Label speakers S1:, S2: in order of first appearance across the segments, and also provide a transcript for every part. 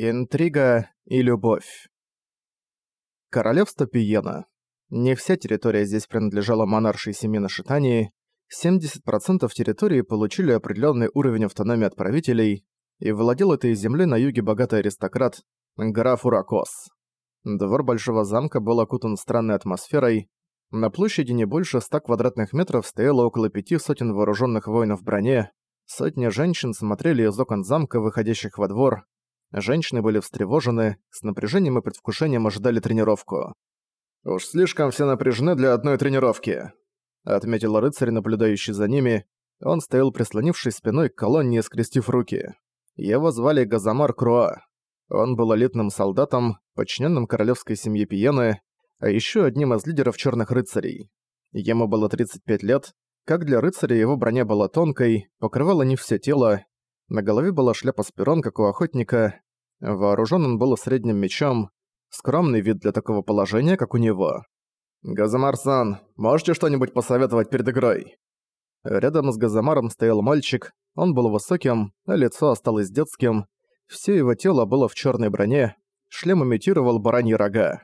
S1: Интрига и любовь. Королевство Пиена. Не вся территория здесь принадлежала монаршей семьи на Шитании, 70% территории получили определенный уровень автономии от правителей, и владел этой землей на юге богатый аристократ, граф Уракос. Двор Большого замка был окутан странной атмосферой, на площади не больше 100 квадратных метров стояло около пяти сотен вооруженных воинов в броне, сотни женщин смотрели из окон замка, выходящих во двор, Женщины были встревожены, с напряжением и предвкушением ожидали тренировку. «Уж слишком все напряжены для одной тренировки», — отметил рыцарь, наблюдающий за ними. Он стоял прислонившись спиной к колонне, скрестив руки. Его звали Газамар Круа. Он был элитным солдатом, подчиненным королевской семье Пиены, а еще одним из лидеров черных рыцарей. Ему было 35 лет. Как для рыцаря его броня была тонкой, покрывала не все тело, на голове была шляпа с пером, как у охотника. Вооружен он был средним мечом. Скромный вид для такого положения, как у него. «Газамар-сан, можете что-нибудь посоветовать перед игрой?» Рядом с Газамаром стоял мальчик. Он был высоким, а лицо осталось детским. Все его тело было в черной броне. Шлем имитировал бараньи рога.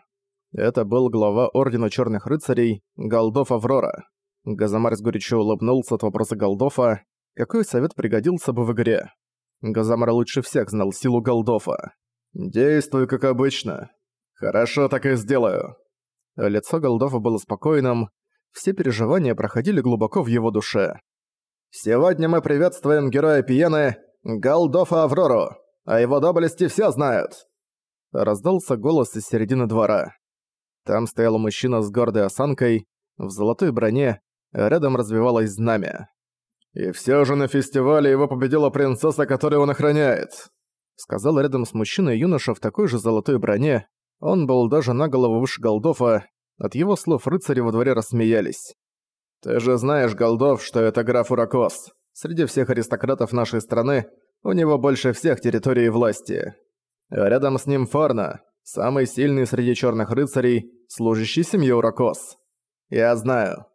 S1: Это был глава Ордена Черных Рыцарей, Голдов Аврора. Газамар сгорячо улыбнулся от вопроса Голдофа какой совет пригодился бы в игре. Газамар лучше всех знал силу Голдофа. «Действуй как обычно. Хорошо, так и сделаю». Лицо Голдофа было спокойным, все переживания проходили глубоко в его душе. «Сегодня мы приветствуем героя Пиены, Голдофа Аврору, а его доблести все знают!» Раздался голос из середины двора. Там стоял мужчина с гордой осанкой, в золотой броне, рядом развивалось знамя. «И все же на фестивале его победила принцесса, которую он охраняет», сказал рядом с мужчиной юноша в такой же золотой броне. Он был даже на голову выше Голдофа. От его слов рыцари во дворе рассмеялись. «Ты же знаешь, Голдов, что это граф Уракос. Среди всех аристократов нашей страны у него больше всех территорий власти. А рядом с ним Фарна, самый сильный среди черных рыцарей, служащий семье Уракос. Я знаю.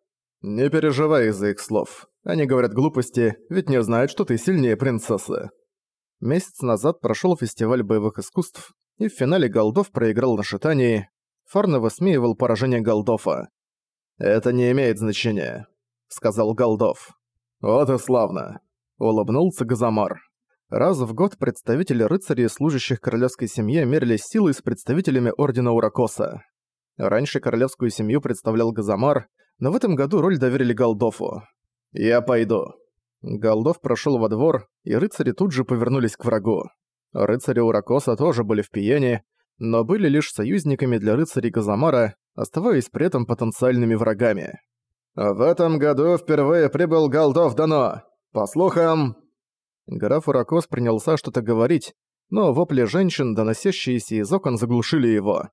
S1: Не переживай из-за их слов. Они говорят глупости, ведь не знают, что ты сильнее принцессы. Месяц назад прошел фестиваль боевых искусств, и в финале Голдов проиграл на шитании. Фарна высмеивал поражение Голдофа. «Это не имеет значения», — сказал Голдов. «Вот и славно», — улыбнулся Газамар. Раз в год представители рыцарей, служащих королевской семье, мерились силой с представителями Ордена Уракоса. Раньше королевскую семью представлял Газамар, но в этом году роль доверили Голдофу. «Я пойду». Голдов прошел во двор, и рыцари тут же повернулись к врагу. Рыцари Уракоса тоже были в Пиене, но были лишь союзниками для рыцарей Газамара, оставаясь при этом потенциальными врагами. «В этом году впервые прибыл Голдов Дано. По слухам...» Граф Уракос принялся что-то говорить, но вопли женщин, доносящиеся из окон, заглушили его.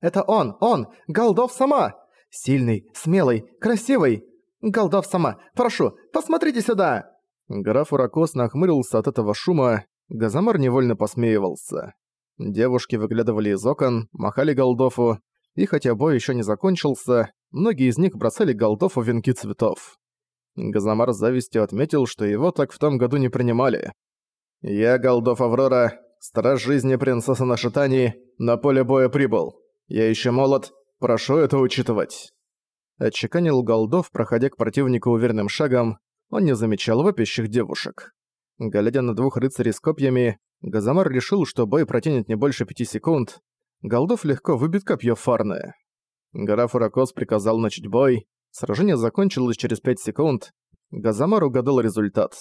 S1: «Это он! Он! Голдов сама! Сильный, смелый, красивый! «Голдов сама! Прошу, посмотрите сюда!» Граф Уракос нахмурился от этого шума, Газамар невольно посмеивался. Девушки выглядывали из окон, махали Голдофу, и хотя бой еще не закончился, многие из них бросали Голдофу венки цветов. Газамар с завистью отметил, что его так в том году не принимали. «Я, Голдов Аврора, страж жизни принцессы на Шитании, на поле боя прибыл. Я еще молод, прошу это учитывать». Отчеканил Голдов, проходя к противнику уверенным шагом, он не замечал вопящих девушек. Глядя на двух рыцарей с копьями, Газамар решил, что бой протянет не больше пяти секунд. Голдов легко выбит копье Фарны. Граф Уракос приказал начать бой. Сражение закончилось через пять секунд. Газамар угадал результат.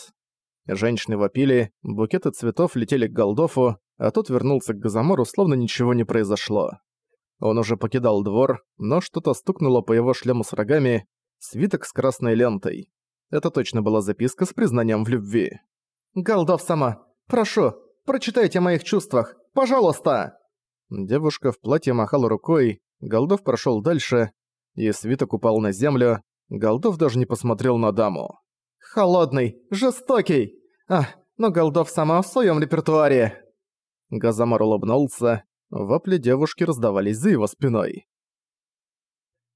S1: Женщины вопили, букеты цветов летели к Голдофу, а тот вернулся к Газамару, словно ничего не произошло. Он уже покидал двор, но что-то стукнуло по его шлему с рогами, свиток с красной лентой. Это точно была записка с признанием в любви. «Голдов сама, прошу, прочитайте о моих чувствах, пожалуйста!» Девушка в платье махала рукой, Голдов прошел дальше, и свиток упал на землю, Голдов даже не посмотрел на даму. «Холодный, жестокий! А, но Голдов сама в своем репертуаре!» Газамар улыбнулся, Вопли девушки раздавались за его спиной.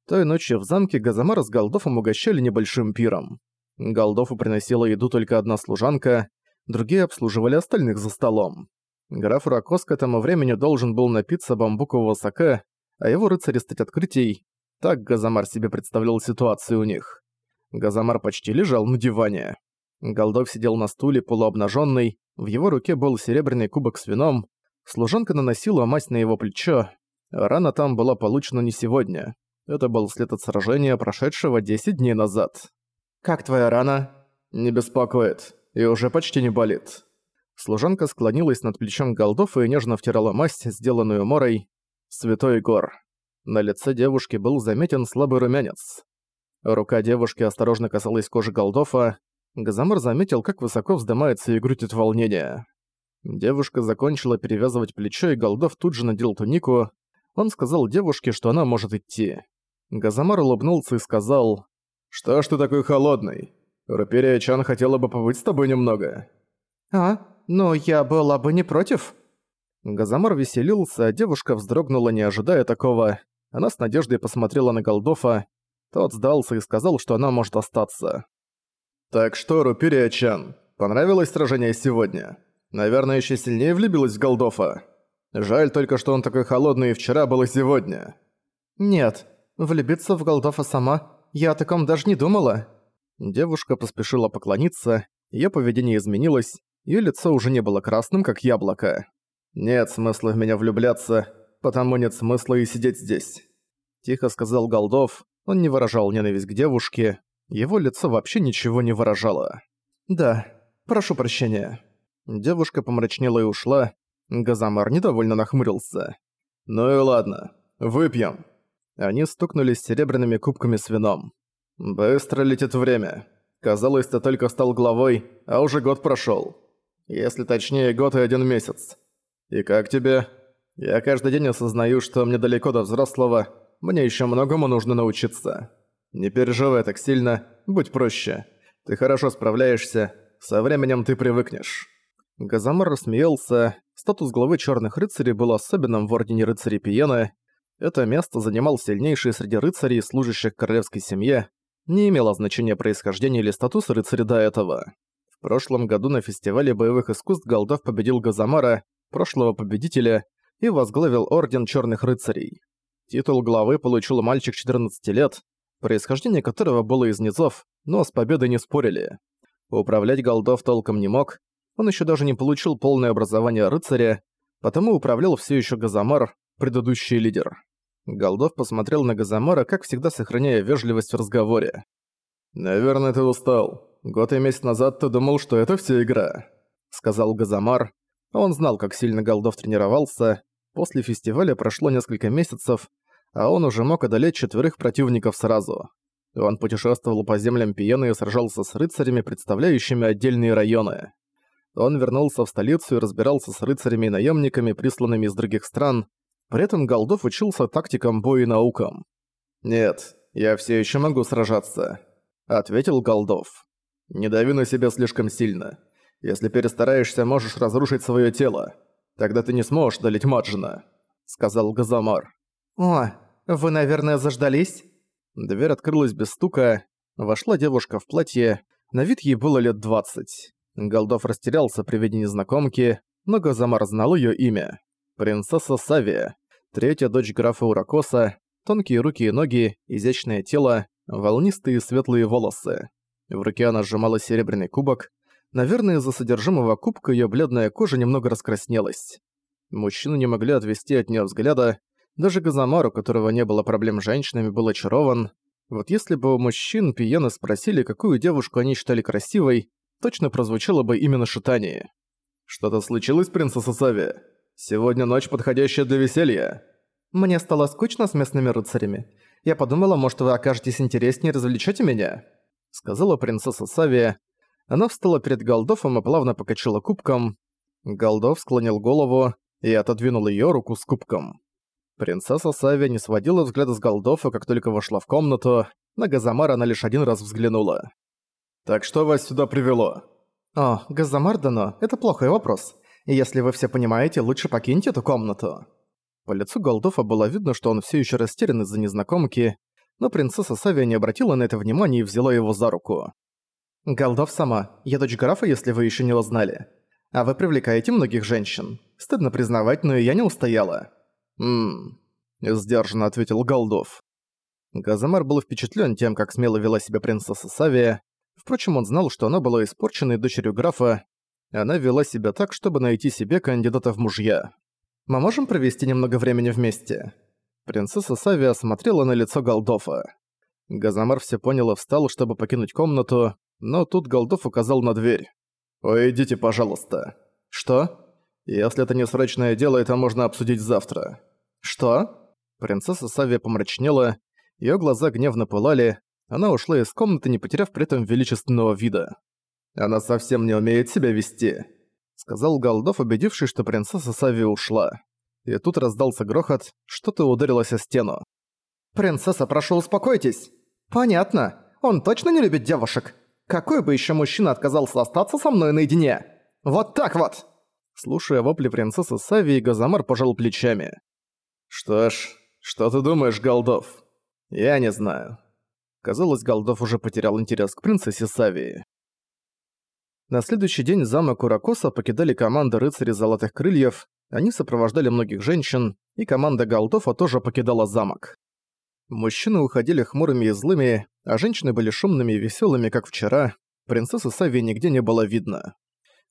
S1: Той ночью в замке Газамара с Голдофом угощали небольшим пиром. Голдофу приносила еду только одна служанка, другие обслуживали остальных за столом. Граф Ракос к этому времени должен был напиться бамбукового сока, а его рыцари стать открытий. Так Газамар себе представлял ситуацию у них. Газамар почти лежал на диване. Голдов сидел на стуле полуобнаженный, в его руке был серебряный кубок с вином, служанка наносила мазь на его плечо, рана там была получена не сегодня. Это был след от сражения, прошедшего 10 дней назад. «Как твоя рана?» «Не беспокоит, и уже почти не болит». Служанка склонилась над плечом Голдов и нежно втирала мазь, сделанную Морой. Святой Гор. На лице девушки был заметен слабый румянец. Рука девушки осторожно касалась кожи Голдофа. Газамар заметил, как высоко вздымается и грудь от волнения. Девушка закончила перевязывать плечо, и Голдов тут же надел тунику. Он сказал девушке, что она может идти. Газамар улыбнулся и сказал, «Что ж ты такой холодный? Руперия Чан хотела бы побыть с тобой немного».
S2: «А, ну я была бы не против».
S1: Газамар веселился, а девушка вздрогнула, не ожидая такого. Она с надеждой посмотрела на Голдофа. Тот сдался и сказал, что она может остаться. «Так что, Руперия Чан, понравилось сражение сегодня? Наверное, еще сильнее влюбилась в Голдофа. Жаль только, что он такой холодный и вчера был и сегодня».
S2: «Нет, влюбиться в Голдофа сама, я о таком даже не думала».
S1: Девушка поспешила поклониться, её поведение изменилось, её лицо уже не было красным, как яблоко. «Нет смысла в меня влюбляться, потому нет смысла и сидеть здесь», – тихо сказал Голдов. Он не выражал ненависть к девушке, его лицо вообще ничего не выражало.
S2: «Да, прошу прощения».
S1: Девушка помрачнела и ушла. Газамар недовольно нахмурился. «Ну и ладно, выпьем». Они стукнулись серебряными кубками с вином. «Быстро летит время. Казалось, ты только стал главой, а уже год прошёл. Если точнее, год и один месяц. И как тебе? Я каждый день осознаю, что мне далеко до взрослого, мне ещё многому нужно научиться. Не переживай так сильно, будь проще. Ты хорошо справляешься, со временем ты привыкнешь». Газамар рассмеялся. Статус главы Чёрных Рыцарей был особенным в Ордене Рыцарей Пиены. Это место занимал сильнейший среди рыцарей, служащих королевской семье, не имело значения происхождения или статуса рыцаря до этого. В прошлом году на фестивале боевых искусств Голдов победил Газамара, прошлого победителя, и возглавил Орден Черных Рыцарей. Титул главы получил мальчик 14 лет, происхождение которого было из низов, но с победой не спорили. Управлять Голдов толком не мог, он еще даже не получил полное образование рыцаря, потому управлял все еще Газамар, предыдущий лидер. Голдов посмотрел на Газамара, как всегда сохраняя вежливость в разговоре. «Наверное, ты устал. Год и месяц назад ты думал, что это вся игра», — сказал Газамар. Он знал, как сильно Голдов тренировался. После фестиваля прошло несколько месяцев, а он уже мог одолеть четверых противников сразу. Он путешествовал по землям Пиены и сражался с рыцарями, представляющими отдельные районы. Он вернулся в столицу и разбирался с рыцарями и наемниками, присланными из других стран, при этом Голдов учился тактикам боя и наукам. «Нет, я все еще могу сражаться», — ответил Голдов. «Не дави на себя слишком сильно. Если перестараешься, можешь разрушить свое тело. Тогда ты не сможешь долить Маджина», — сказал Газамар.
S2: «О, вы, наверное, заждались?»
S1: Дверь открылась без стука. Вошла девушка в платье. На вид ей было лет двадцать. Голдов растерялся при виде незнакомки, но Газамар знал ее имя. Принцесса Савия. Третья дочь графа Уракоса, тонкие руки и ноги, изящное тело, волнистые светлые волосы. В руке она сжимала серебряный кубок. Наверное, из-за содержимого кубка её бледная кожа немного раскраснелась. Мужчины не могли отвести от неё взгляда. Даже Газамару, у которого не было проблем с женщинами, был очарован. Вот если бы у мужчин пиены спросили, какую девушку они считали красивой, точно прозвучало бы именно шитание. «Что-то случилось, принцесса Савия?» Сегодня ночь, подходящая для веселья.
S2: Мне стало скучно с местными рыцарями. Я подумала, может, вы окажетесь интереснее и развлечете меня?» Сказала принцесса Савия. Она встала перед Голдовом и плавно покачала кубком. Голдов склонил голову и отодвинул её руку с кубком. Принцесса Савия не сводила взгляда с Голдова, как только вошла в комнату. На Газамар она лишь один раз взглянула.
S1: «Так что вас сюда привело?»
S2: «О, Газамар Дано, это плохой вопрос и если вы все понимаете, лучше покиньте эту комнату».
S1: По лицу Голдофа было видно, что он все еще растерян из-за незнакомки, но принцесса Савия не обратила на это внимания и взяла его за руку.
S2: «Голдов сама, я дочь графа, если вы еще не узнали. А вы привлекаете многих женщин.
S1: Стыдно признавать, но и я не устояла. «Ммм», — сдержанно ответил Голдов. Газамар был впечатлен тем, как смело вела себя принцесса Савия. Впрочем, он знал, что она была испорченной дочерью графа. Она вела себя так, чтобы найти себе кандидата в мужья. «Мы можем провести немного времени вместе?» Принцесса Савия смотрела на лицо Голдофа. Газамар все понял и встал, чтобы покинуть комнату, но тут Голдов указал на дверь. «Уйдите, пожалуйста». «Что?» «Если это не срочное дело, это можно обсудить завтра». «Что?» Принцесса Савия помрачнела, её глаза гневно пылали, она ушла из комнаты, не потеряв при этом величественного вида. «Она совсем не умеет себя вести», — сказал Голдов, убедившись, что принцесса Савия ушла. И тут раздался грохот, что-то ударилось о стену. «Принцесса, прошу, успокойтесь!» «Понятно. Он точно не любит девушек? Какой бы ещё мужчина отказался остаться со мной наедине? Вот так вот!» Слушая вопли принцессы Савии, Газамар пожал плечами. «Что ж, что ты думаешь, Голдов?» «Я не знаю». Казалось, Голдов уже потерял интерес к принцессе Савии. На следующий день замок Уракоса покидали команда рыцарей Золотых Крыльев, они сопровождали многих женщин, и команда Голдофа тоже покидала замок. Мужчины уходили хмурыми и злыми, а женщины были шумными и веселыми, как вчера. Принцессы Савии нигде не было видно.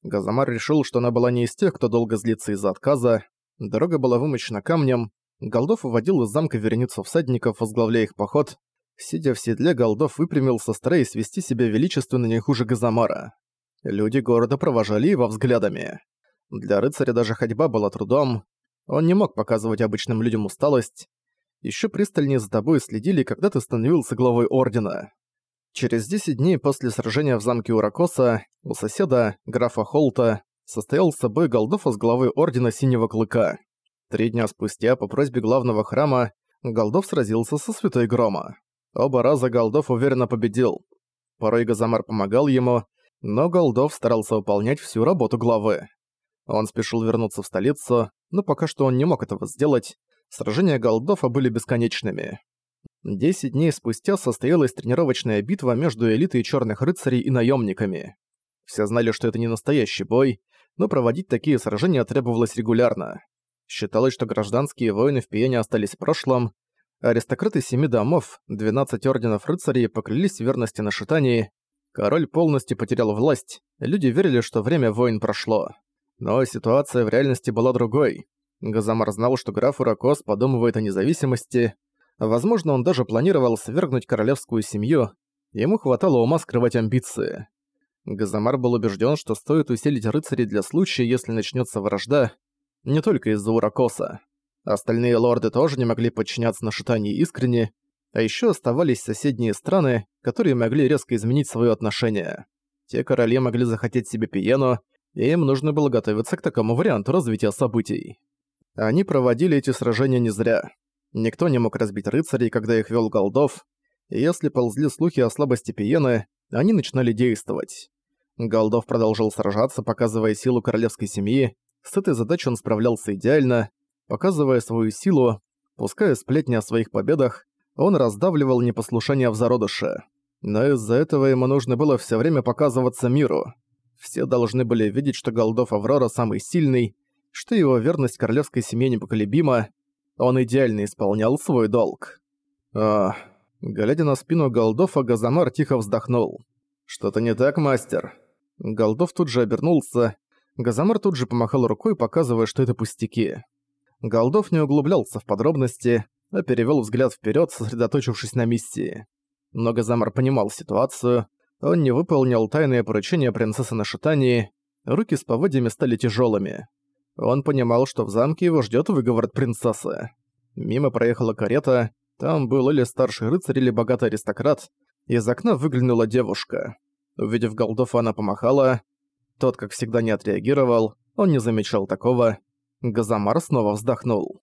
S1: Газамар решил, что она была не из тех, кто долго злится из-за отказа. Дорога была вымощена камнем. Голдов уводил из замка вереницу всадников, возглавляя их поход. Сидя в седле, Голдов выпрямился, стараясь вести себя величественно не хуже Газамара. Люди города провожали его взглядами. Для рыцаря даже ходьба была трудом. Он не мог показывать обычным людям усталость. Еще пристальнее за тобой следили, когда ты становился главой Ордена. Через 10 дней после сражения в замке Уракоса у соседа, графа Холта, состоялся бой Голдофа с главой Ордена Синего Клыка. Три дня спустя, по просьбе главного храма, Голдов сразился со Святой Грома. Оба раза Голдов уверенно победил. Порой Газамар помогал ему, но Голдов старался выполнять всю работу главы. Он спешил вернуться в столицу, но пока что он не мог этого сделать. Сражения Голдофа были бесконечными. Десять дней спустя состоялась тренировочная битва между элитой черных рыцарей и наемниками. Все знали, что это не настоящий бой, но проводить такие сражения требовалось регулярно. Считалось, что гражданские войны в Пиене остались в прошлом. Аристократы семи домов, 12 орденов рыцарей поклялись в верности на шитании. Король полностью потерял власть, люди верили, что время войн прошло. Но ситуация в реальности была другой. Газамар знал, что граф Уракос подумывает о независимости, Возможно, он даже планировал свергнуть королевскую семью, ему хватало ума скрывать амбиции. Газамар был убежден, что стоит усилить рыцарей для случая, если начнется вражда, не только из-за Уракоса. Остальные лорды тоже не могли подчиняться нашитанию искренне, а еще оставались соседние страны, которые могли резко изменить свое отношение. Те короли могли захотеть себе Пиену, и им нужно было готовиться к такому варианту развития событий. Они проводили эти сражения не зря. Никто не мог разбить рыцарей, когда их вел Голдов, и если ползли слухи о слабости Пиены, они начинали действовать. Голдов продолжил сражаться, показывая силу королевской семьи. С этой задачей он справлялся идеально. Показывая свою силу, пуская сплетни о своих победах, он раздавливал непослушание в зародыше. Но из-за этого ему нужно было все время показываться миру. Все должны были видеть, что Голдов Аврора самый сильный, что его верность королевской семье непоколебима, он идеально исполнял свой долг. А, глядя на спину Голдофа, Газамар тихо вздохнул. «Что-то не так, мастер?» Голдов тут же обернулся. Газамар тут же помахал рукой, показывая, что это пустяки. Голдов не углублялся в подробности, а перевёл взгляд вперёд, сосредоточившись на миссии. Но Газамар понимал ситуацию. Он не выполнил тайное поручение принцессы на шитании, руки с поводьями стали тяжёлыми. Он понимал, что в замке его ждет выговор от принцессы. Мимо проехала карета, там был или старший рыцарь, или богатый аристократ. Из окна выглянула девушка. Увидев Голдофа, она помахала. Тот, как всегда, не отреагировал, он не замечал такого. Газамар снова вздохнул.